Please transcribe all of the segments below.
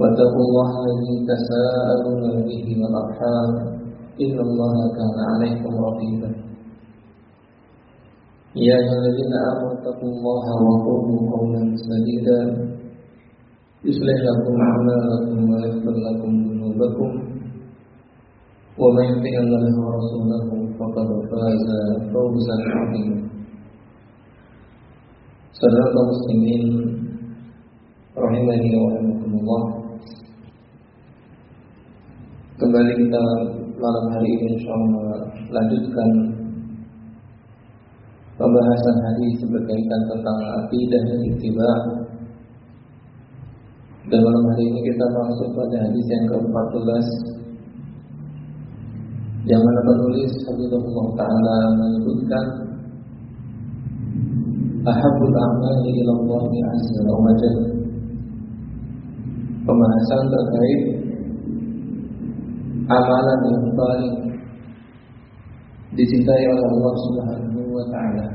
واتقوا الله الذي تساءلون به والأرحام إن الله كان عليكم رقيبا يا أيها الذين آمنوا اتقوا الله وقولوا قولا سديدا يصلح لكم أعمالكم ويغفر لكم ذنوبكم ومن يطع الله ورسوله فقد فاز فوزا عظيما Saudara muslimin rahimani wa rahimakumullah. Kembali kita malam hari ini insyaallah lanjutkan pembahasan hadis berkaitan tentang akidah dan ittiba. Dan malam hari ini kita masuk pada hadis yang ke-14 yang mana penulis Habibullah Ta'ala menyebutkan Ahabul a'mali ila Allah azza wa Pembahasan terkait amalan yang paling dicintai oleh Allah Subhanahu wa taala.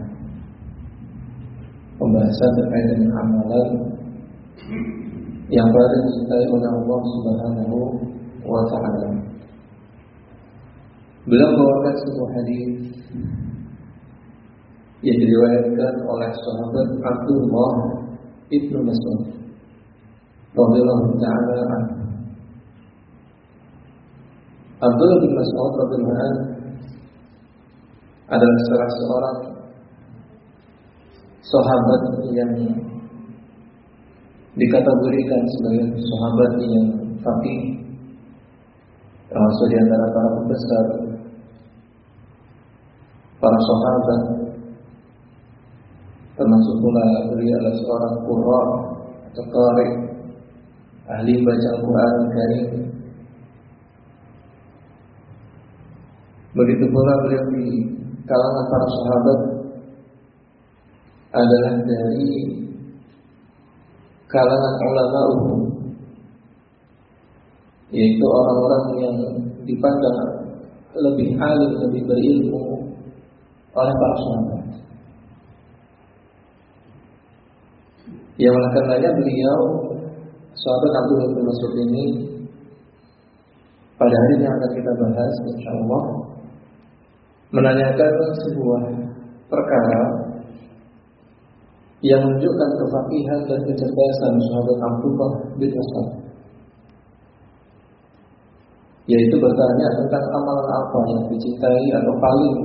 Pembahasan terkait dengan amalan yang paling dicintai oleh Allah Subhanahu wa taala. Beliau membawakan sebuah hadis yang diriwayatkan oleh sahabat Abdullah ibnu Mas'ud radhiyallahu taala. Abdullah bin Mas'ud radhiyallahu adalah salah seorang sahabat yang dikategorikan sebagai sahabat yang fakih termasuk di antara para pembesar para sahabat termasuk pula beliau adalah seorang qurra atau qari ahli baca Al-Qur'an Karim begitu pula beliau di kalangan para sahabat adalah dari kalangan ulama umum yaitu orang-orang yang dipandang lebih alim, lebih berilmu oleh para sahabat. Yang karenanya beliau sahabat Abdullah bin Mas'ud ini pada hari yang akan kita bahas insyaallah menanyakan sebuah perkara yang menunjukkan kefakihan dan kecerdasan sahabat Abdullah bin Mas'ud yaitu bertanya tentang amalan apa yang dicintai atau paling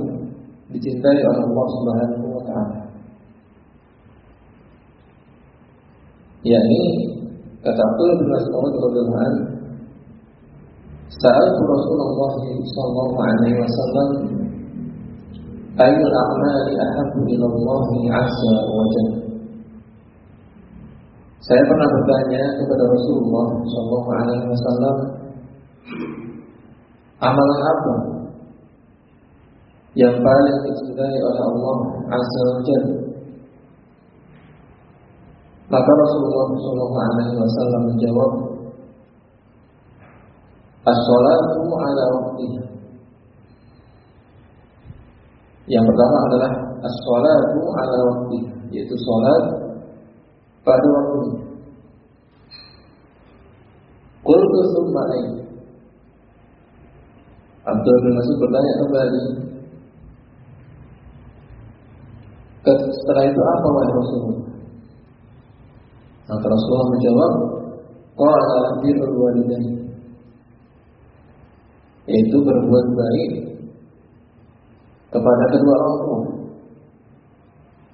dicintai oleh Allah Subhanahu wa taala. yakni kata Abdullah bin Mas'ud radhiyallahu anhu Sa'altu Rasulullah sallallahu alaihi wasallam A'mali ahabbu ila Allah azza wa jalla Saya pernah bertanya kepada Rasulullah sallallahu alaihi wasallam amalan apa yang paling dicintai oleh Allah azza wa jalla maka Rasulullah Shallallahu Alaihi Wasallam menjawab, As-salatu ala waktiha. Yang pertama adalah as-salatu ala waktiha, yaitu salat pada waktunya. Qultu summa Abdul bin Mas'ud bertanya kembali. Setelah itu apa wahai Rasulullah? Maka Rasulullah menjawab, Qala birrul walidain. yaitu berbuat baik kepada kedua orang tua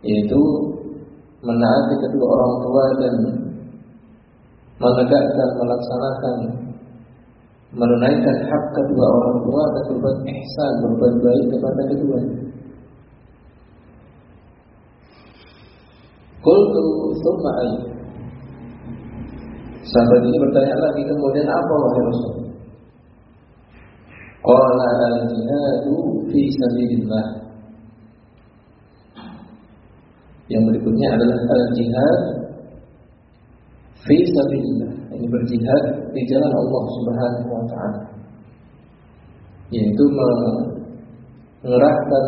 yaitu menaati kedua orang tua dan menegakkan melaksanakan menunaikan hak kedua orang tua dan berbuat ihsan berbuat baik kepada keduanya Qultu thumma ay. Sahabat ini bertanya lagi kemudian apa wahai Rasul? Qala al-jihadu fi sabilillah. Yang berikutnya adalah al-jihad fi sabilillah. Ini berjihad di jalan Allah Subhanahu wa taala. Yaitu mengerahkan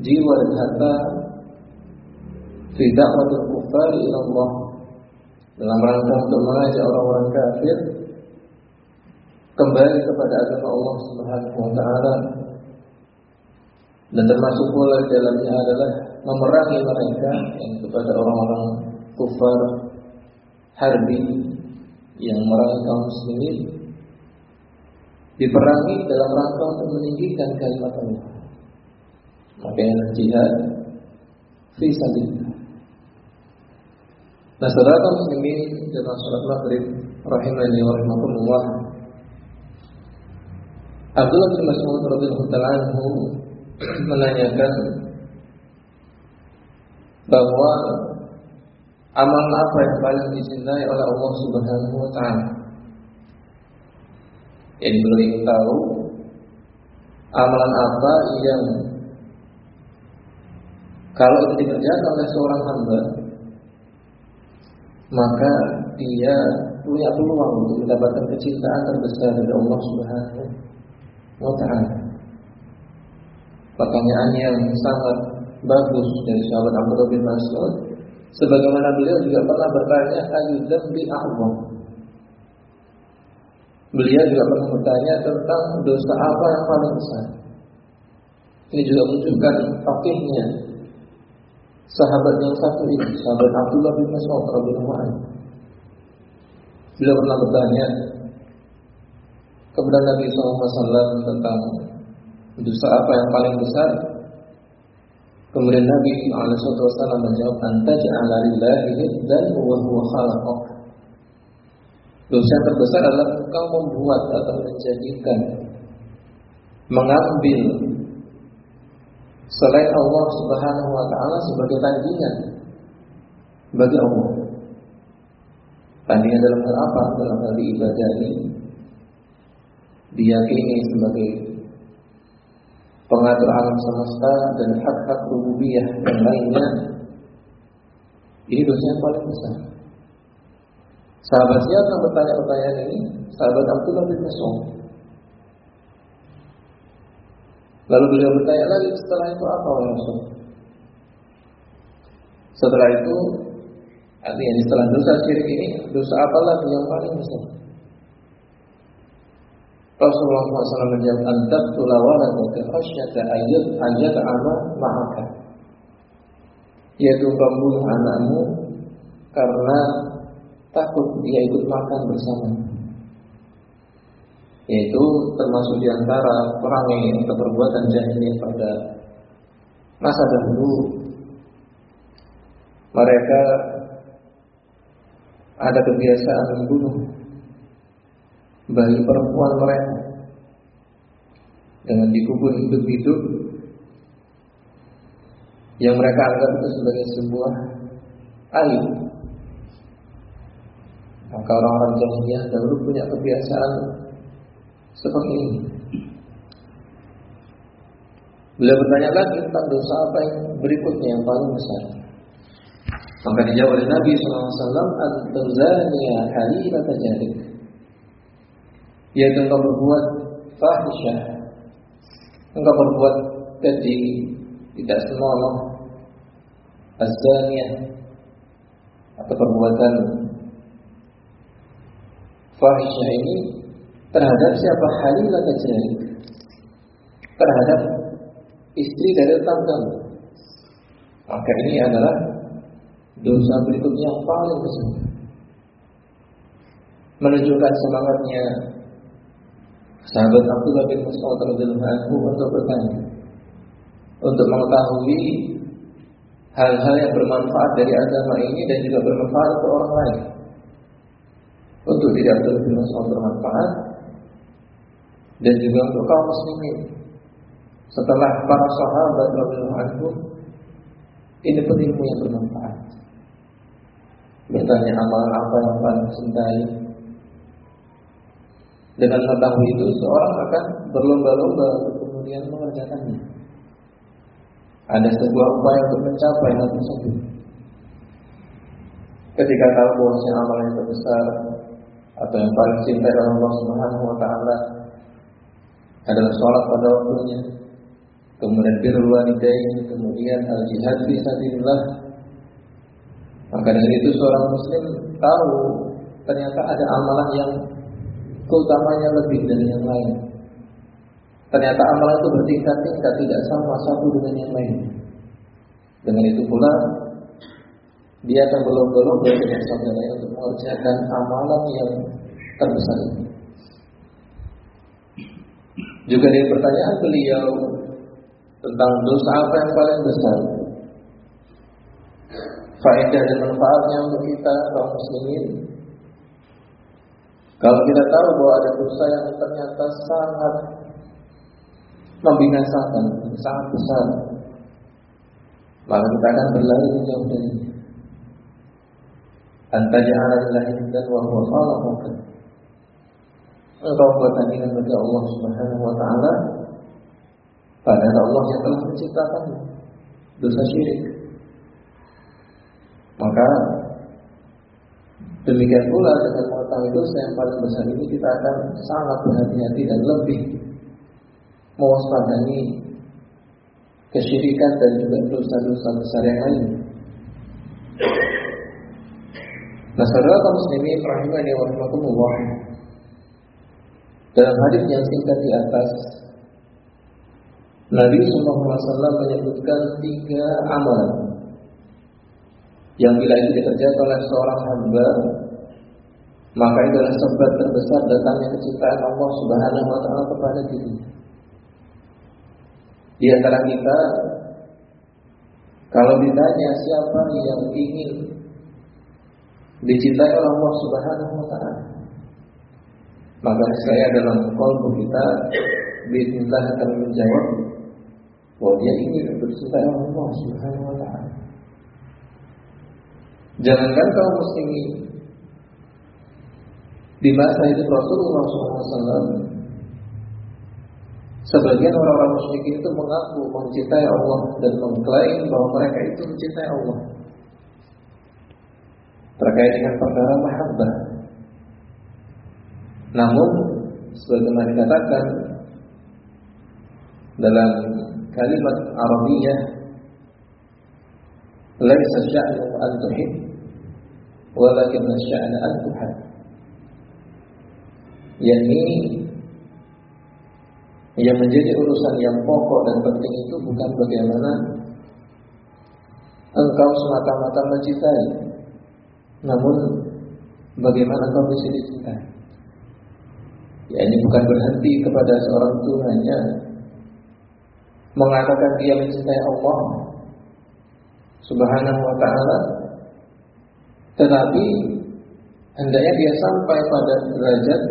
jiwa dan harta fi da'watil kufar ila Allah dalam rangka untuk mengajak orang-orang kafir kembali kepada agama Allah Subhanahu wa taala dan termasuk pula dalamnya adalah memerangi mereka yang kepada orang-orang kufar harbi yang merangi kaum muslimin diperangi dalam rangka untuk meninggikan kalimat Allah. Makanya jihad fi sabilillah. Nah, saudara muslimin dalam salat maghrib rahimani wa. Abdullah bin Mas'ud radhiyallahu taala menanyakan bahwa amal apa yang paling dicintai oleh Allah Subhanahu wa taala. Yang beliau tahu amalan apa yang kalau itu dikerjakan oleh seorang hamba maka dia punya peluang untuk mendapatkan kecintaan terbesar dari Allah Subhanahu wa taala. Pertanyaan yang sangat bagus dari sahabat Abdullah bin Mas'ud sebagaimana beliau juga pernah bertanya ayu dzambi a'zam. Beliau juga pernah bertanya tentang dosa apa yang paling besar. Ini juga menunjukkan fakihnya sahabat yang satu ini, sahabat Abdullah bin Mas'ud. Beliau pernah bertanya kepada Nabi SAW tentang dosa apa yang paling besar. Kemudian Nabi SAW menjawab, "Anta ja'ala lillahi dan wa huwa khalaqak." Dosa terbesar adalah engkau membuat atau menjadikan mengambil selain Allah Subhanahu wa taala sebagai tandingan bagi Allah. Tandingan dalam hal apa? Dalam hal ibadah ini diyakini sebagai pengatur alam semesta dan hak-hak rububiyah yang lainnya. Ini dosa yang paling besar. Sahabat siapa yang bertanya pertanyaan ini? Sahabat Abdullah bin Mas'ud. Lalu beliau bertanya lagi setelah itu apa Rasul? Setelah itu artinya setelah dosa syirik ini dosa apa lagi yang paling besar? Rasulullah SAW menjawab antak tulawaladaka khasyata ayat ayat ama ma'aka. Yaitu membunuh anakmu karena takut dia ikut makan bersama. Yaitu termasuk di antara perangai atau perbuatan jahiliyah pada masa dahulu. Mereka ada kebiasaan membunuh bayi perempuan mereka dengan dikubur hidup-hidup yang mereka anggap itu sebagai sebuah aib. Maka orang-orang jahiliyah dahulu punya kebiasaan seperti ini. Beliau bertanya lagi tentang dosa apa yang berikutnya yang paling besar. Maka dijawab oleh Nabi SAW, Al-Tazaniya halilata jarik. Yaitu engkau berbuat fahisyah. Engkau berbuat keji, tidak senonoh. Azaniyah. Atau perbuatan fahisyah ini terhadap siapa halilah kejari terhadap istri dari tetangga maka ini adalah dosa berikutnya yang paling besar menunjukkan semangatnya Sahabat Abdullah bin Mas'ud radhiyallahu anhu untuk bertanya untuk mengetahui hal-hal yang bermanfaat dari agama ini dan juga bermanfaat untuk orang lain. Untuk tidak Abdullah bin Mas'ud bermanfaat dan juga untuk kaum muslimin. Setelah para sahabat radhiyallahu anhu ini ilmu yang bermanfaat. Bertanya amalan apa yang paling cintai dengan mengetahui itu seorang akan berlomba-lomba kemudian mengerjakannya. Ada sebuah upaya untuk mencapai hal tersebut. Ketika tahu bahwa amalan yang terbesar atau yang paling cinta dalam Allah Subhanahu wa taala adalah sholat pada waktunya, kemudian birrul walidain, kemudian al jihad fi sabilillah. Maka dengan itu seorang muslim tahu ternyata ada amalan yang keutamanya lebih dari yang lain. Ternyata amalan itu bertingkat-tingkat tidak sama satu dengan yang lain. Dengan itu pula dia akan berlomba-lomba dengan saudaranya untuk mengerjakan amalan yang terbesar. Juga dari pertanyaan beliau tentang dosa apa yang paling besar. Faedah dan manfaatnya untuk kita kaum muslimin kalau kita tahu bahwa ada dosa yang ternyata sangat membinasakan, sangat besar, maka kita akan berlari menjauh darinya. Antaja'ala lillahi dan wa huwa khalaqaka. Engkau buat tandingan bagi Allah Subhanahu wa taala padahal Allah yang telah menciptakan dosa syirik. Maka Demikian pula dengan mengetahui dosa yang paling besar ini kita akan sangat berhati-hati dan lebih mewaspadai kesyirikan dan juga dosa-dosa besar yang lain. Nah, saudara kaum muslimin rahimani wa rahmatullah. Dalam hadis yang singkat di atas, Nabi SAW menyebutkan tiga amalan yang bila itu dikerjakan oleh seorang hamba maka itu adalah sebab terbesar datangnya kecintaan Allah Subhanahu wa taala kepada diri. Di antara kita kalau ditanya siapa yang ingin dicintai oleh Allah Subhanahu wa taala maka saya dalam kalbu kita Bismillah akan menjawab bahwa dia ingin oleh Allah Subhanahu wa taala. Jangankan kaum muslimin di masa itu Rasulullah SAW Sebagian orang-orang musyrikin itu mengaku mencintai Allah dan mengklaim bahwa mereka itu mencintai Allah terkait dengan perkara mahabbah. Namun sebagaimana dikatakan dalam kalimat Arabiyah laisa sya'nu an tuhib walakin sya'na al-tuhad yakni yang menjadi urusan yang pokok dan penting itu bukan bagaimana engkau semata-mata mencintai namun bagaimana engkau bisa dicintai. Ya ini bukan berhenti kepada seorang itu hanya mengatakan dia mencintai Allah subhanahu wa ta'ala tetapi hendaknya dia sampai pada derajat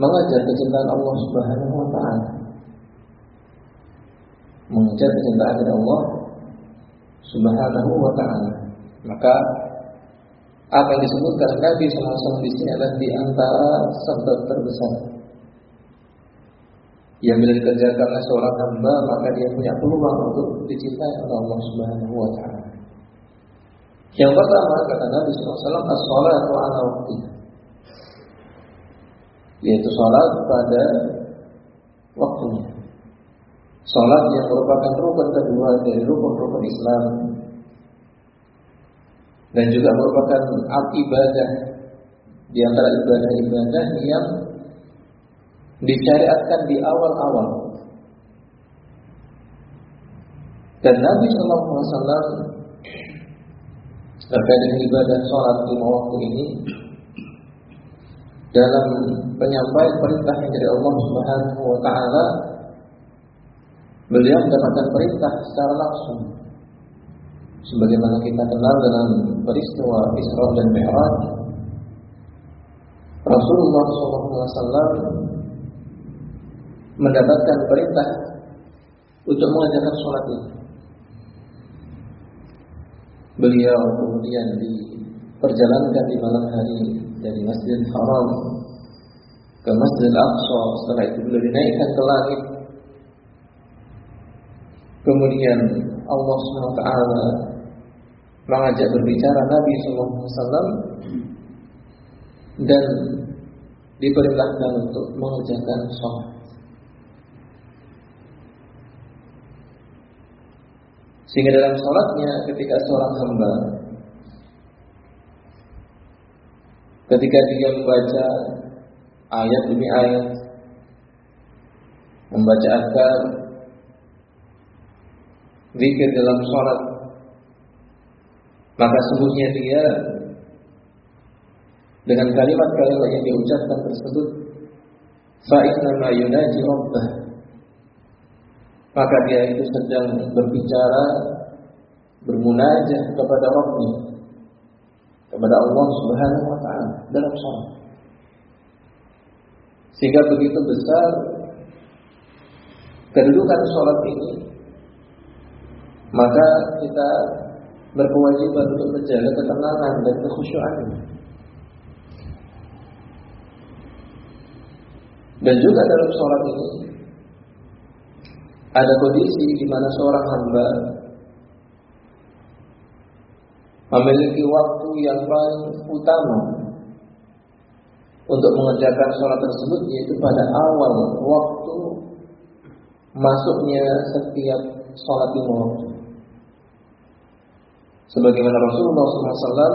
mengajar kecintaan Allah Subhanahu wa taala. Mengajar kecintaan kepada Allah Subhanahu wa taala. Maka apa yang disebutkan Nabi SAW di sini adalah di antara sebab terbesar yang bila dikerjakan oleh seorang hamba maka dia punya peluang untuk dicintai oleh Allah Subhanahu wa taala. Yang pertama kata Nabi SAW as-salatu ala waktu yaitu salat pada waktunya. Salat yang merupakan rukun kedua dari rukun-rukun Islam dan juga merupakan ibadah di antara ibadah-ibadah yang disyariatkan di awal-awal. Dan Nabi SAW terkait dengan ibadah sholat lima waktu ini dalam penyampaian perintah yang dari Allah Subhanahu wa taala beliau mendapatkan perintah secara langsung sebagaimana kita kenal dalam peristiwa Isra dan Mi'raj Rasulullah SAW mendapatkan perintah untuk mengajarkan sholat itu. Beliau kemudian diperjalankan di malam hari dari Masjidil Haram ke Masjidil Aqsa. Setelah itu beliau dinaikkan ke langit. Kemudian Allah SWT mengajak berbicara Nabi SAW dan diperintahkan untuk mengerjakan sholat. Sehingga dalam sholatnya ketika seorang hamba ketika dia membaca ayat demi ayat membaca akar zikir dalam sholat maka sungguhnya dia dengan kalimat-kalimat yang diucapkan tersebut fa'inna yunaji rabbah. Maka dia itu sedang berbicara bermunajah kepada Rabbnya kepada Allah Subhanahu wa taala dalam salat sehingga begitu besar kedudukan sholat ini maka kita berkewajiban untuk menjaga ketenangan dan kekhusyuan. Dan juga dalam sholat ini ada kondisi di mana seorang hamba memiliki waktu yang paling utama untuk mengerjakan sholat tersebut yaitu pada awal waktu masuknya setiap sholat lima waktu. Sebagaimana Rasulullah SAW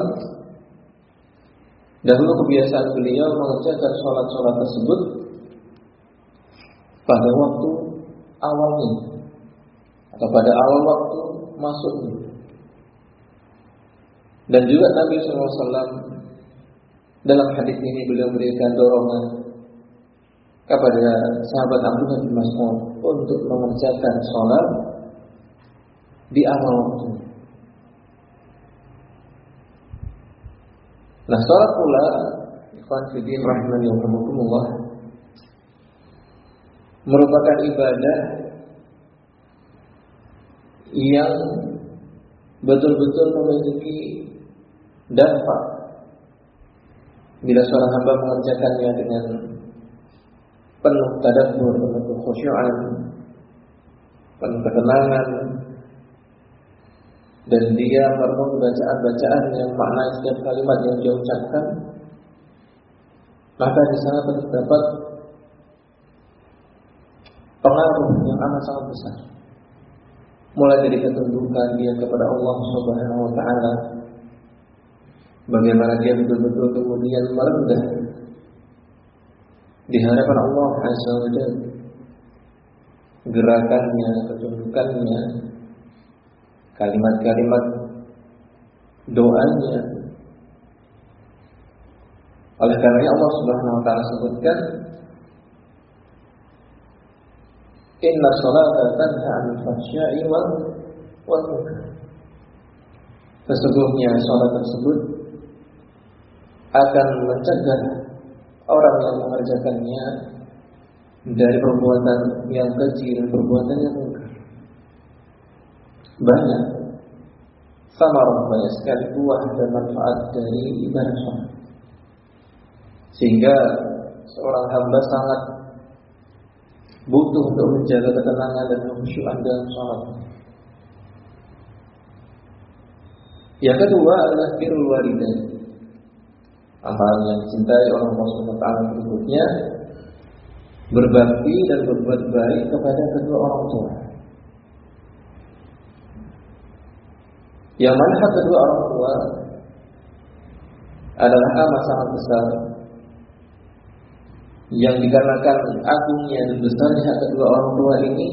dahulu kebiasaan beliau mengerjakan sholat-sholat tersebut pada waktu awalnya atau pada awal waktu masuknya. Dan juga Nabi SAW dalam hadis ini beliau memberikan dorongan kepada sahabat Abdullah bin Mas'ud untuk mengerjakan sholat di awal waktu. Nah, sholat pula, ikhwan fiddin rahimani wa merupakan ibadah yang betul-betul memiliki dampak bila seorang hamba mengerjakannya dengan penuh tadabbur, penuh kekhusyuan, penuh ketenangan, dan dia merenung bacaan-bacaan yang makna setiap kalimat yang dia ucapkan, maka di sana terdapat pengaruh yang amat sangat besar. Mulai dari ketundukan dia kepada Allah Subhanahu wa taala. Bagaimana dia betul-betul kemudian merendah di hadapan Allah Azza wa Jalla. Gerakannya, ketundukannya, kalimat-kalimat doanya. Oleh karena Allah Subhanahu wa taala sebutkan Inna salata tanha 'anil fahsya'i wal munkar. Sesungguhnya salat tersebut akan mencegah orang yang mengerjakannya dari perbuatan yang dan perbuatan yang. Banyak sama banyak sekali buah dan manfaat dari ibadah sholat. Sehingga seorang hamba sangat butuh untuk menjaga ketenangan dan kekhusyuan dalam sholat. Yang kedua adalah birrul walidain. Amalan yang dicintai orang Allah berikutnya berbakti dan berbuat baik kepada kedua orang tua. Yang mana kedua orang tua adalah amat sangat besar yang dikarenakan agungnya dan besarnya kedua orang tua ini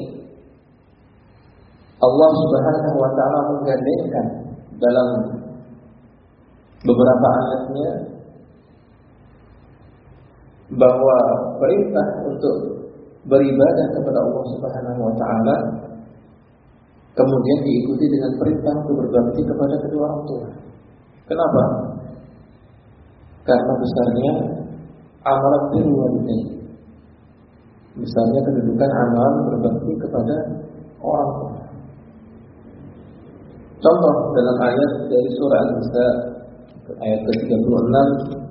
Allah Subhanahu wa taala menggandengkan dalam beberapa ayatnya bahwa perintah untuk beribadah kepada Allah Subhanahu wa taala kemudian diikuti dengan perintah untuk berbakti kepada kedua orang tua. Kenapa? Karena besarnya amalan birrul Besarnya kedudukan amalan berbakti kepada orang tua. Contoh dalam ayat dari surah An-Nisa ayat ke-36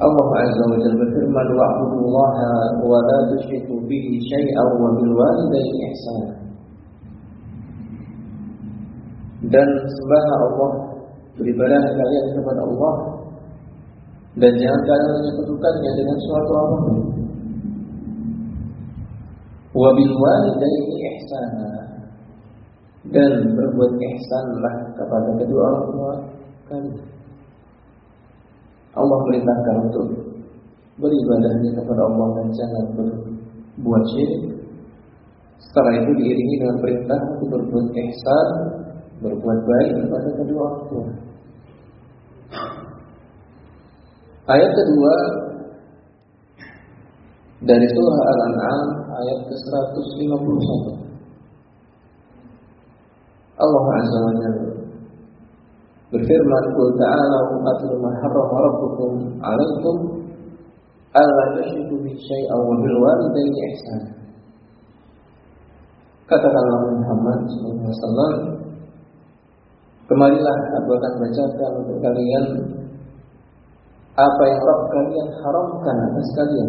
Allah Azza wa Jalla berfirman wa'budullaha wa la tusyriku bihi syai'an wa bil walidayni ihsana dan sembahlah Allah beribadah kalian kepada Allah dan jangan kalian menyekutukannya dengan suatu apa pun. Wabil walidayni ihsana dan berbuat ihsanlah kepada kedua orang tua kalian. Allah perintahkan untuk beribadahnya kepada Allah dan jangan berbuat syirik. Setelah itu diiringi dengan perintah untuk berbuat ihsan berbuat baik kepada kedua orang tua. Ayat kedua dari surah Al-An'am ayat ke-151. Allah Azza wa Jalla berfirman, "Qul ta'alu atlu ma harrama rabbukum 'alaikum alla tusyriku bi syai'an wa bil walidayni ihsana." Katakanlah Muhammad sallallahu alaihi wasallam Kemarilah aku akan bacakan untuk kalian apa yang Rabb kalian haramkan atas kalian.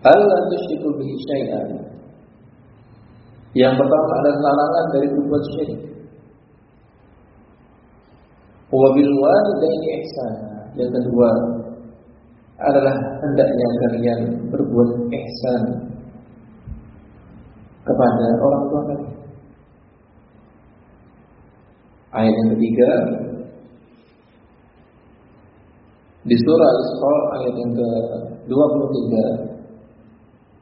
Allah tusyriku bihi syai'an. Yang pertama adalah larangan dari berbuat syirik. Wa bil walidaini ihsana. Yang kedua adalah hendaknya kalian berbuat ihsan kepada orang tua kalian. Ayat yang ketiga di surah Al-Isra ayat yang ke-23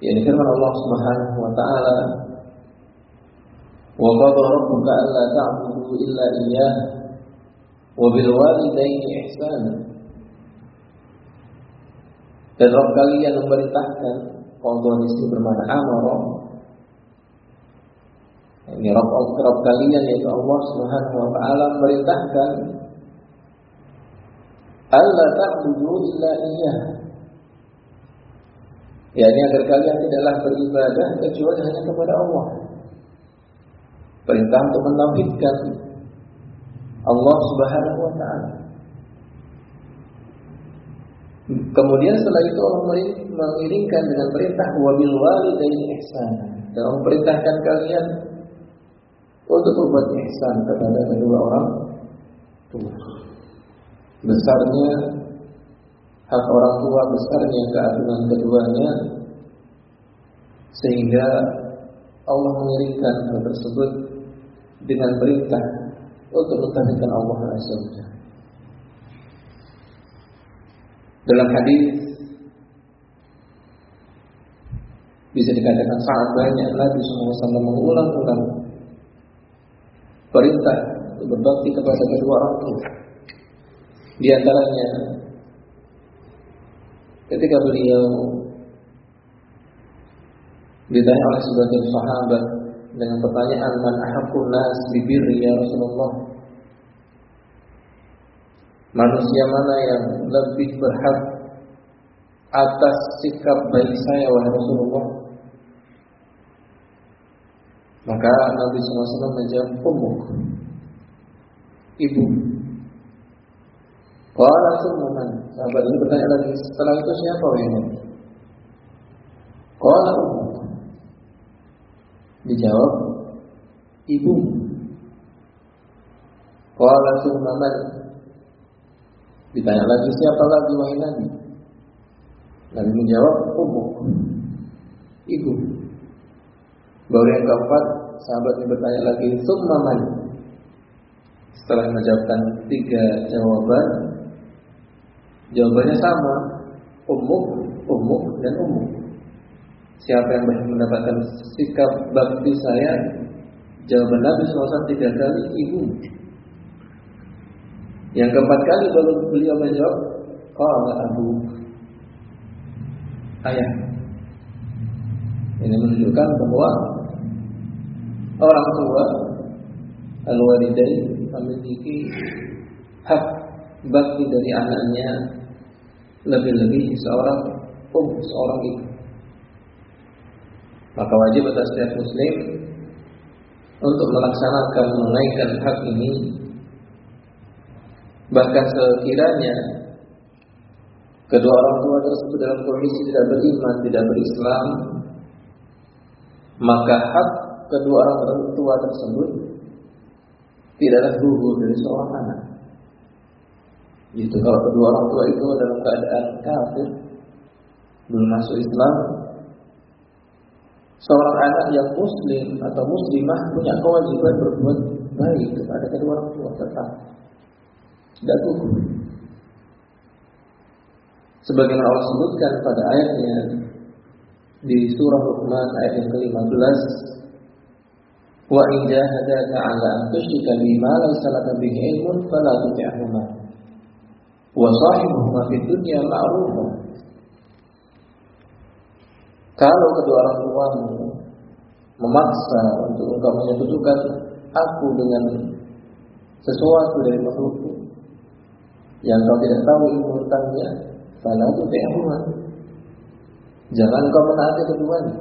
yakni firman Allah Subhanahu wa taala alla ta'budu illa iyyah wa bil walidayni ihsana dan Rabb kalian memerintahkan qadha di sini bermakna amara ini Rabb, Rabb kalian yaitu Allah Subhanahu wa taala merintahkan Allah ta'budu illa iyyah. Ya ini agar kalian tidaklah beribadah kecuali hanya kepada Allah. Perintah untuk menauhidkan Allah Subhanahu wa taala. Kemudian setelah itu Allah mengiringkan dengan perintah wabil walidaini ihsan. Dan Allah perintahkan kalian untuk berbuat ihsan kepada kedua orang tua. Besarnya hak orang tua, besarnya keagungan keduanya, sehingga Allah mengirimkan hal tersebut dengan perintah untuk mentahnikan Allah Azza Dalam hadis bisa dikatakan sangat banyak Nabi SAW mengulang-ulang perintah untuk berbakti kepada kedua orang tua. Di antaranya ketika beliau ditanya oleh sebagian sahabat dengan pertanyaan man ahabbun nas bibirri ya Rasulullah? Manusia mana yang lebih berhak atas sikap baik saya wahai Rasulullah? Maka Nabi SAW menjawab umuk Ibu. Qala summan Sahabat ini bertanya lagi Setelah itu siapa wahai Nabi? Umuk Dijawab Ibu. Qala summan Ditanya lagi siapa lagi wahai Nabi? Nabi menjawab umuk Ibu. Baru yang keempat, sahabat ini bertanya lagi, Summa? Setelah menjawabkan tiga jawaban, jawabannya sama, umuk, umuk, dan umuk. Siapa yang mendapatkan sikap bakti saya? Jawaban Nabi SAW tiga kali, ibu. Yang keempat kali baru beliau menjawab, Qala Abu Ayah. Ini menunjukkan bahwa orang tua al-walidain memiliki hak bakti dari anaknya lebih-lebih seorang um, seorang ibu. Maka wajib atas setiap muslim untuk melaksanakan menunaikan hak ini bahkan sekiranya kedua orang tua tersebut dalam kondisi tidak beriman, tidak berislam, maka hak kedua orang tua tersebut tidaklah gugur dari seorang anak. Itu kalau kedua orang tua itu dalam keadaan kafir, belum masuk Islam, seorang anak yang muslim atau muslimah punya kewajiban berbuat baik kepada kedua orang tua tetap tidak gugur. Sebagaimana Allah sebutkan pada ayatnya di surah Luqman ayat yang ke-15 Wa in jahadaka 'ala an tusyrika bima laysa laka bihi ilmun fala tuti'huma wa sahibuhuma fid dunya ma'rufa Kalau kedua orang tuamu memaksa untuk engkau menyekutukan aku dengan sesuatu dari makhlukku yang kau tidak tahu ilmu tentangnya, fala tuti'huma Jangan kau menaati keduanya.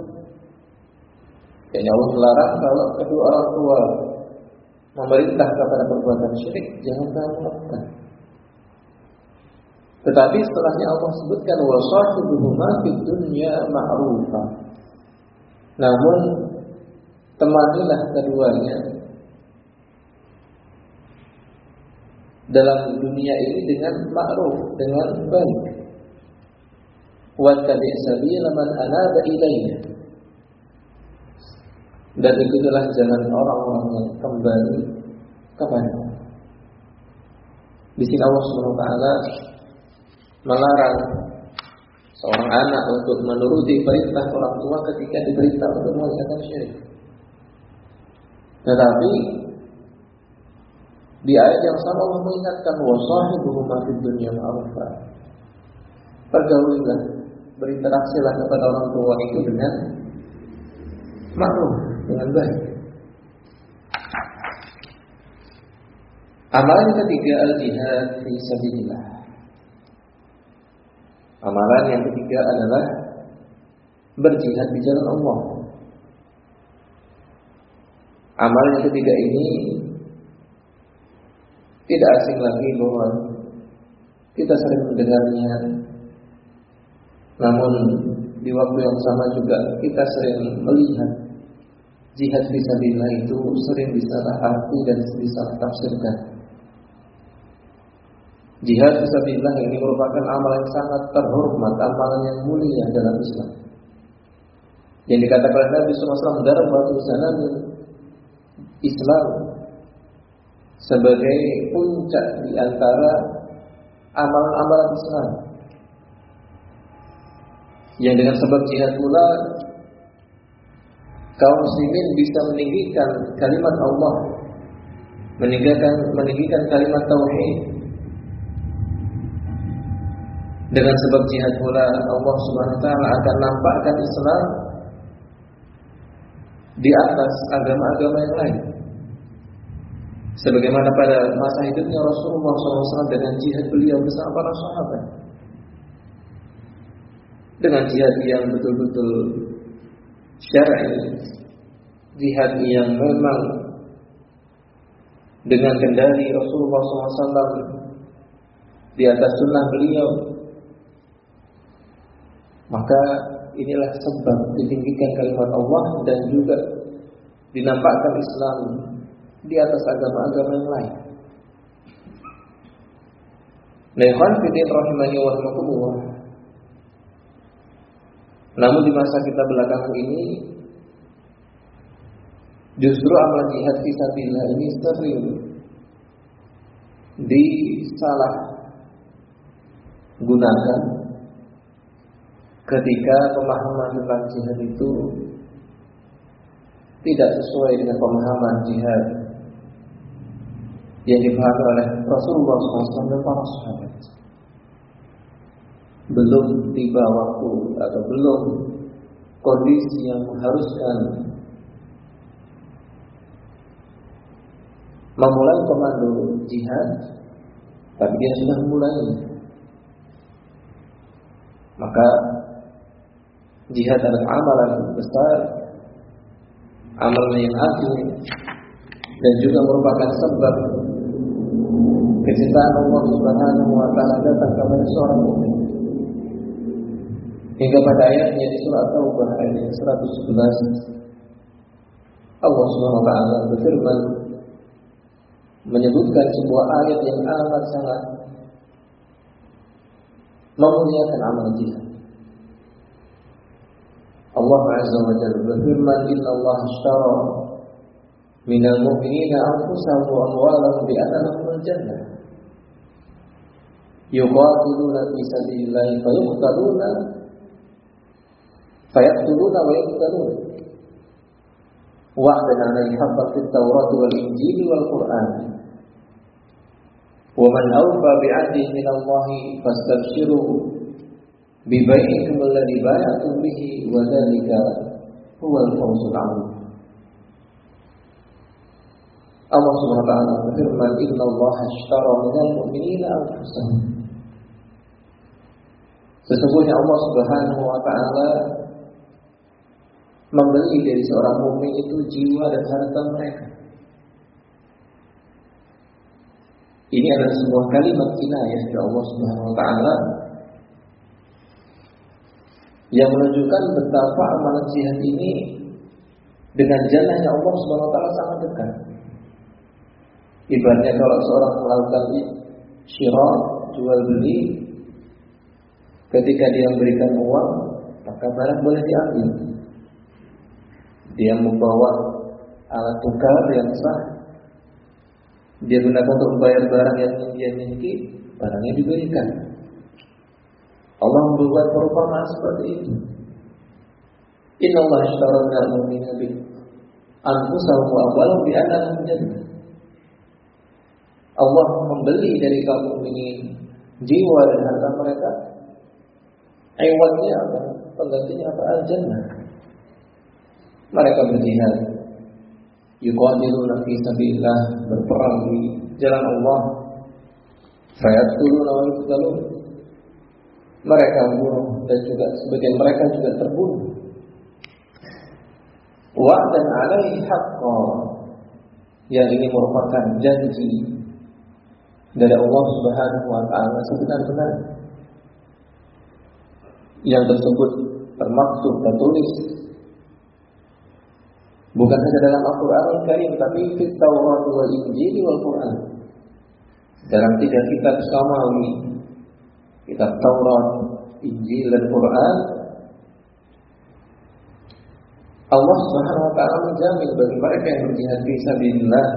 Yang Allah melarang kalau kedua orang tua memerintah kepada perbuatan syirik, jangan kamu lakukan. Tetapi setelahnya Allah sebutkan wasahibuhuma dunya ma'rufa. Namun temanilah keduanya dalam dunia ini dengan ma'ruf, dengan baik wattabi' sabila man anaba. Dan ikutilah jalan orang-orang yang kembali kepada Di sini Allah Subhanahu melarang seorang anak untuk menuruti perintah orang tua ketika diberitahu untuk mengerjakan syirik. Tetapi di ayat yang sama Allah mengingatkan wasahibuhuma fid dunya ma'rufa. Pergaulilah berinteraksilah kepada orang tua itu dengan maklum, dengan baik. Amalan ketiga al-jihad fi sabilillah. Amalan yang ketiga adalah berjihad di jalan Allah. Amalan yang ketiga ini tidak asing lagi bahwa kita sering mendengarnya namun di waktu yang sama juga kita sering melihat jihad fisabilillah itu sering disalah arti dan disalah tafsirkan. Jihad fisabilillah ini merupakan amalan yang sangat terhormat, amalan yang mulia dalam Islam. Yang dikatakan Nabi SAW dalam waktu sana Islam sebagai puncak di antara amalan-amalan Islam. Yang dengan sebab jihad pula kaum muslimin bisa meninggikan kalimat Allah meninggikan meninggikan kalimat tauhid dengan sebab jihad pula Allah Subhanahu wa taala akan nampakkan Islam di atas agama-agama yang lain. Sebagaimana pada masa hidupnya Rasulullah SAW dengan jihad beliau bersama para sahabat dengan jihad yang betul-betul syar'i, jihad yang memang dengan kendali Rasulullah SAW di atas sunnah beliau, maka inilah sebab ditinggikan kalimat Allah dan juga dinampakkan Islam di atas agama-agama yang lain. Nah, fitin rahimani wa. Namun di masa kita belakangan ini justru amal jihad fisabilillah ini sering disalah gunakan ketika pemahaman tentang jihad itu tidak sesuai dengan pemahaman jihad yang dipahami oleh Rasulullah SAW dan para sahabat. Belum tiba waktu atau belum kondisi yang mengharuskan memulai komando jihad, tapi dia sudah memulai. Maka jihad adalah amalan besar, amalan yang agung, dan juga merupakan sebab kecintaan Allah Subhanahu wa taala datang kepada seorang mukmin. Hingga pada ayatnya di surat Taubah ayat 111 Allah Subhanahu wa taala berfirman menyebutkan sebuah ayat yang amat sangat memuliakan amal jihad. Allah Azza wa Jalla berfirman Inna Allah ashtara minal mu'minina anfusahum wa amwalahum bi anna al-jannah. yuqatiluna fi sabilillahi fa yuqtaluna fa yaqtuluna wa yuqtaluna wa'dan 'alaihi haqqan fit Taurat wal Injil wal Qur'an. Wa man awfa bi'ahdihi min Allah fastabshiruhu bibaikum alladhi ba'atum bihi wa dhalika huwal fawzul amin Allah Subhanahu wa taala berfirman inna Allah ashtara minal mu'minina anfusahum. Sesungguhnya Allah Subhanahu wa taala membeli dari seorang mukmin itu jiwa dan harta mereka. Ini adalah sebuah kalimat kinayah dari Allah Subhanahu wa taala yang menunjukkan betapa amalan jihad ini dengan jalannya Allah Subhanahu wa taala sangat dekat. Ibaratnya kalau seorang melakukan syirak, jual beli, ketika dia memberikan uang, maka barang boleh diambil. Dia membawa alat tukar yang sah, dia gunakan untuk membayar barang yang dia miliki, barangnya diberikan. Allah membuat perumpamaan seperti itu. Inna Allah ishtara minal mu'minina bi anfusahum wa amwalahum bi anna jannah. Allah membeli dari kaum mukminin jiwa dan harta mereka. Iwannya apa? Penggantinya apa? Al-jannah. Mereka berjihad. Yuqatiluna fi sabilillah berperang di jalan Allah. Fayaqtuluna wa yuqtalun. Mereka membunuh dan juga sebagian mereka juga terbunuh. Wa'dan alaihi haqqa yang ini merupakan janji dari Allah Subhanahu wa taala sebenar-benar yang tersebut termaktub tertulis bukan saja dalam Al-Qur'an Al-Karim tapi di Taurat wal Injil wal Quran. Dalam tiga kitab samawi kitab Taurat, Injil dan Quran Allah Subhanahu wa taala menjamin bagi mereka yang berjihad fi sabilillah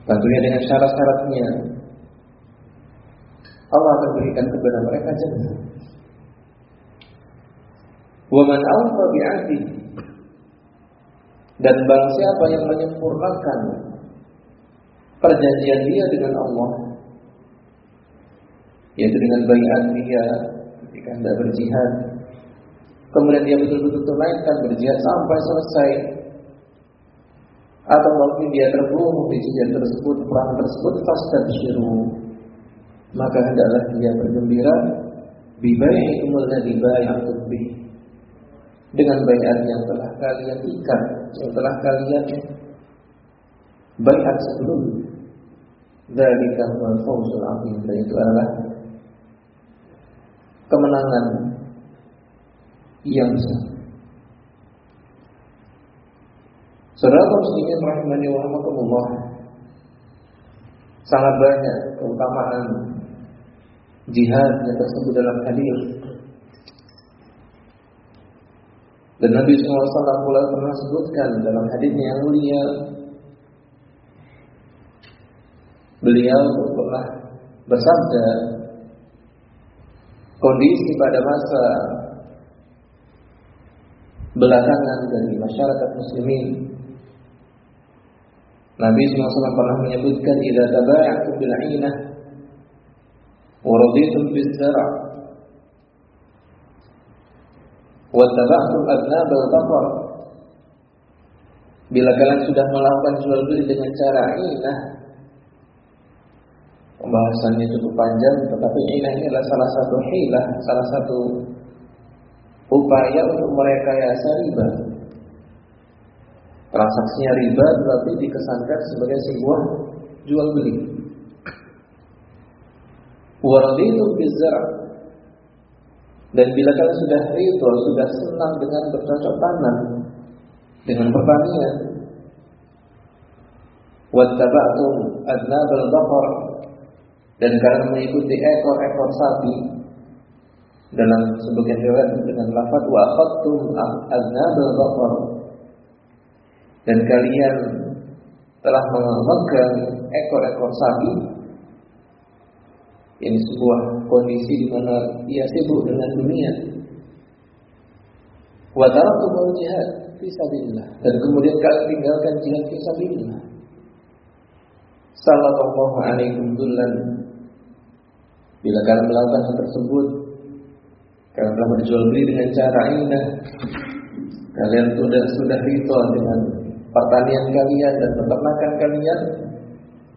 Tentunya dengan syarat-syaratnya. Allah akan berikan kepada mereka jannah. Wa man awfa dan barang siapa yang menyempurnakan perjanjian dia dengan Allah yaitu dengan bayat dia ketika hendak berjihad. Kemudian dia betul-betul tunaikan berjihad sampai selesai. Atau mungkin dia terbunuh di jihad tersebut, perang tersebut, fastabshiru. Maka hendaklah dia bergembira. Bibai'ikum alladzi bai'atum bih. Dengan bayat yang telah kalian ikat, yang telah kalian bayat sebelum Dzalika huwal fawzul azim. Dan itu adalah kemenangan yang besar. Saudara muslimin rahimani wa rahmatullah. Sangat banyak keutamaan jihad yang tersebut dalam hadis. Dan Nabi SAW pula pernah sebutkan dalam hadisnya yang mulia Beliau pernah bersabda Kondisi pada masa belakangan dari masyarakat muslimin. Nabi SAW pernah menyebutkan idza tabaya'tum bil 'ainah wa raditum bis zara' wa taba'tum adnab al Bila kalian sudah melakukan jual beli dengan cara inah Pembahasannya cukup panjang Tetapi ini adalah salah satu hilah Salah satu upaya untuk merekayasa riba. Transaksinya riba berarti dikesankan sebagai sebuah jual beli. itu bizar. Dan bila kalian sudah ridho, sudah senang dengan bercocok tanam dengan pertanian, wattaba'tum adnabal baqar dan kalian mengikuti ekor-ekor sapi. Dalam sebagian riwayat dengan lafaz wa akhadtum adnabal baqar dan kalian telah memegang ekor-ekor sapi ini sebuah kondisi di mana ia sibuk dengan dunia. Wa taraktum jihad fisabilillah dan kemudian kalian tinggalkan jihad fisabilillah sallallahu alaikum dullan bila kalian melakukan hal tersebut kalian telah berjual beli dengan cara ini kalian sudah sudah ritual dengan pertanian kalian dan peternakan kalian.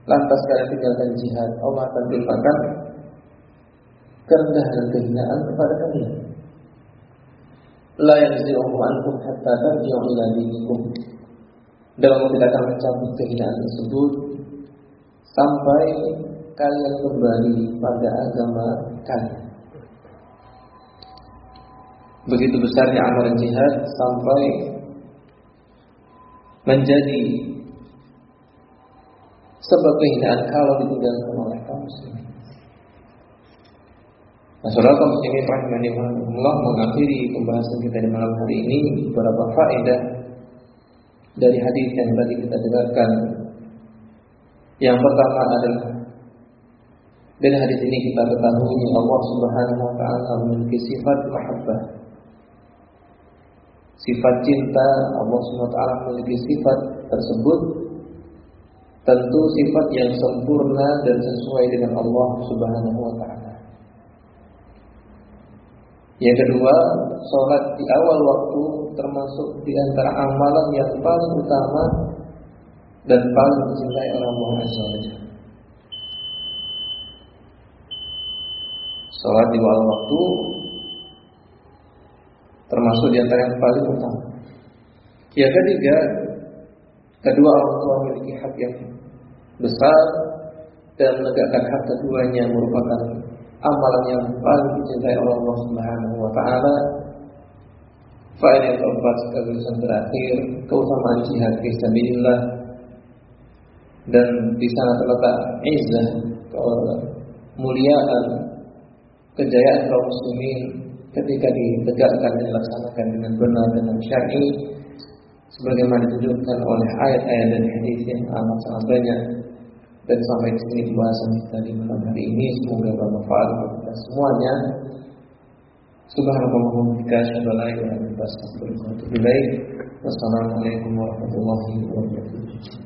Lantas kalian tinggalkan jihad. Allah akan timpakan kerendahan dan kehinaan kepada kalian. La yanzi'uhu ankum hatta tarji'u ila dinikum. Dan tidak akan mencabut kehinaan tersebut sampai kalian kembali pada agama kalian begitu besarnya amalan jihad sampai menjadi sebab kehinaan kalau ditinggalkan oleh kaum muslimin. Nah, saudara kaum muslimin rahimani Allah mengakhiri pembahasan kita di malam hari ini beberapa faedah dari hadis yang tadi kita dengarkan. Yang pertama adalah dari hadis ini kita ketahui Allah Subhanahu wa taala memiliki sifat mahabbah. Sifat cinta Allah SWT memiliki sifat tersebut. Tentu sifat yang sempurna dan sesuai dengan Allah Subhanahu wa taala. Yang kedua, sholat di awal waktu termasuk di antara amalan yang paling utama dan paling dicintai oleh Allah Azza Sholat di awal waktu termasuk di antara yang paling utama. Yang ketiga, kedua orang tua memiliki hak yang besar dan menegakkan hak keduanya merupakan amalan yang paling dicintai oleh Allah Subhanahu wa taala. Faedah yang keempat sekaligus yang terakhir keutamaan jihad fisabilillah dan di sana terletak izzah kemuliaan kejayaan kaum muslimin ketika ditegakkan dan dilaksanakan dengan benar dengan syar'i sebagaimana ditunjukkan oleh ayat-ayat dan hadis yang amat sangat banyak dan sampai di sini pembahasan kita di malam hari ini semoga bermanfaat untuk kita semuanya. Subhanallah wa bihamdihi Wassalamualaikum warahmatullahi wabarakatuh.